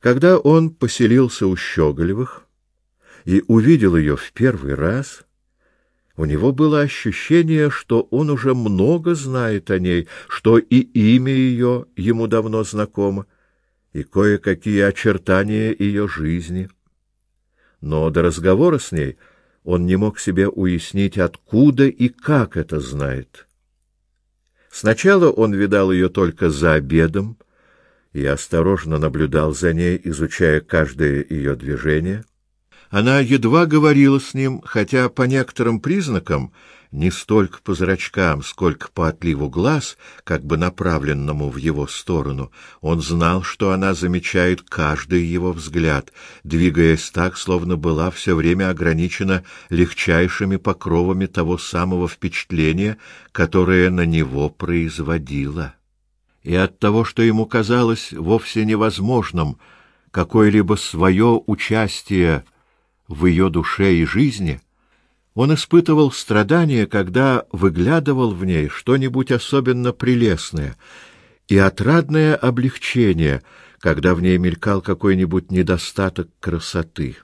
Когда он поселился у Щеголевых и увидел ее в первый раз, у него было ощущение, что он уже много знает о ней, что и имя ее ему давно знакомо, и кое-какие очертания ее жизни. Но до разговора с ней он не мог себе уяснить, откуда и как это знает. Сначала он видал ее только за обедом и осторожно наблюдал за ней, изучая каждое ее движение — она едва говорила с ним, хотя по некоторым признакам, не столько по зрачкам, сколько по отливу глаз, как бы направленному в его сторону, он знал, что она замечает каждый его взгляд, двигаясь так, словно была все время ограничена легчайшими покровами того самого впечатления, которое на него производило. И от того, что ему казалось вовсе невозможным какое-либо свое участие в ее душе и жизни, он испытывал страдания, когда выглядывал в ней что-нибудь особенно прелестное, и отрадное облегчение, когда в ней мелькал какой-нибудь недостаток красоты.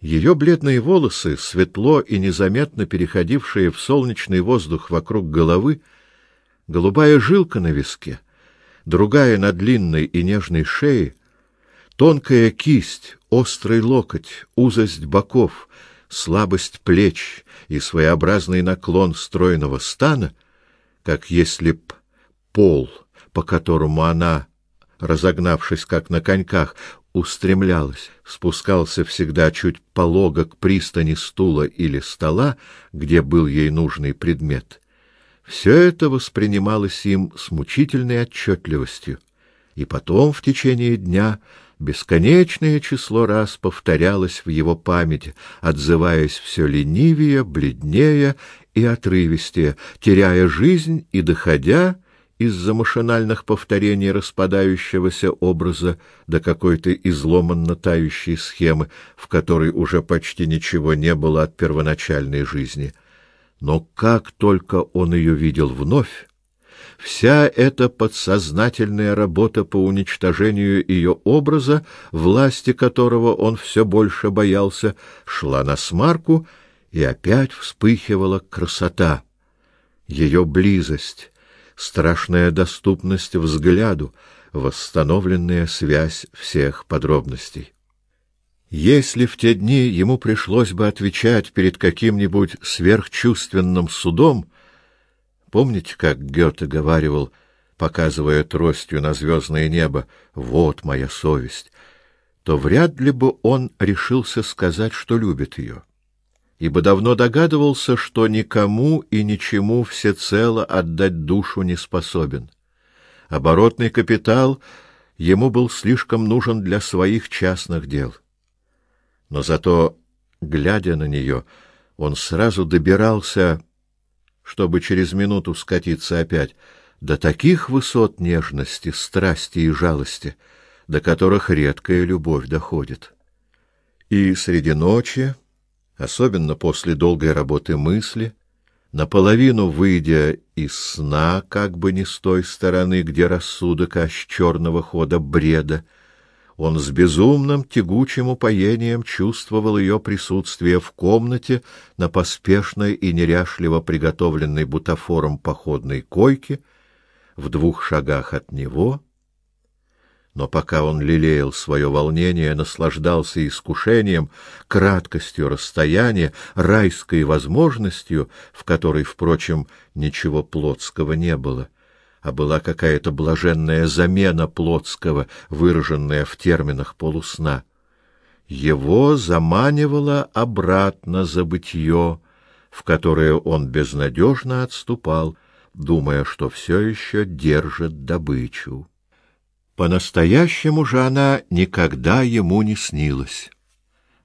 Ее бледные волосы, светло и незаметно переходившие в солнечный воздух вокруг головы, голубая жилка на виске, другая на длинной и нежной шее, Тонкая кисть, острый локоть, узость боков, слабость плеч и своеобразный наклон стройного стана, как если б пол, по которому она, разогнавшись как на коньках, устремлялась, спускался всегда чуть полого к пристани стула или стола, где был ей нужный предмет. Все это воспринималось им с мучительной отчетливостью, и потом в течение дня бесконечное число раз повторялось в его памяти, отзываясь все ленивее, бледнее и отрывистее, теряя жизнь и доходя из-за машинальных повторений распадающегося образа до какой-то изломанно тающей схемы, в которой уже почти ничего не было от первоначальной жизни. Но как только он ее видел вновь, Вся эта подсознательная работа по уничтожению ее образа, власти которого он все больше боялся, шла на смарку, и опять вспыхивала красота. Ее близость, страшная доступность взгляду, восстановленная связь всех подробностей. Если в те дни ему пришлось бы отвечать перед каким-нибудь сверхчувственным судом, Помните, как Гёте говаривал, показывая тростью на звездное небо, «Вот моя совесть», то вряд ли бы он решился сказать, что любит ее, ибо давно догадывался, что никому и ничему всецело отдать душу не способен. Оборотный капитал ему был слишком нужен для своих частных дел. Но зато, глядя на нее, он сразу добирался чтобы через минуту скатиться опять, до таких высот нежности, страсти и жалости, до которых редкая любовь доходит. И среди ночи, особенно после долгой работы мысли, наполовину выйдя из сна, как бы не с той стороны, где рассудок аж черного хода бреда, он с безумным тягучим упоением чувствовал ее присутствие в комнате на поспешной и неряшливо приготовленной бутафором походной койке в двух шагах от него. Но пока он лелеял свое волнение, наслаждался искушением, краткостью расстояния, райской возможностью, в которой, впрочем, ничего плотского не было — а была какая-то блаженная замена плотского, выраженная в терминах полусна. Его заманивало обратно забытье, в которое он безнадежно отступал, думая, что все еще держит добычу. По-настоящему же она никогда ему не снилась.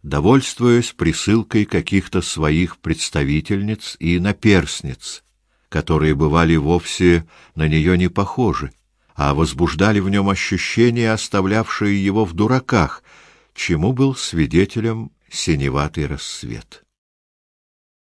Довольствуясь присылкой каких-то своих представительниц и наперсниц, которые бывали вовсе на нее не похожи, а возбуждали в нем ощущения, оставлявшие его в дураках, чему был свидетелем синеватый рассвет.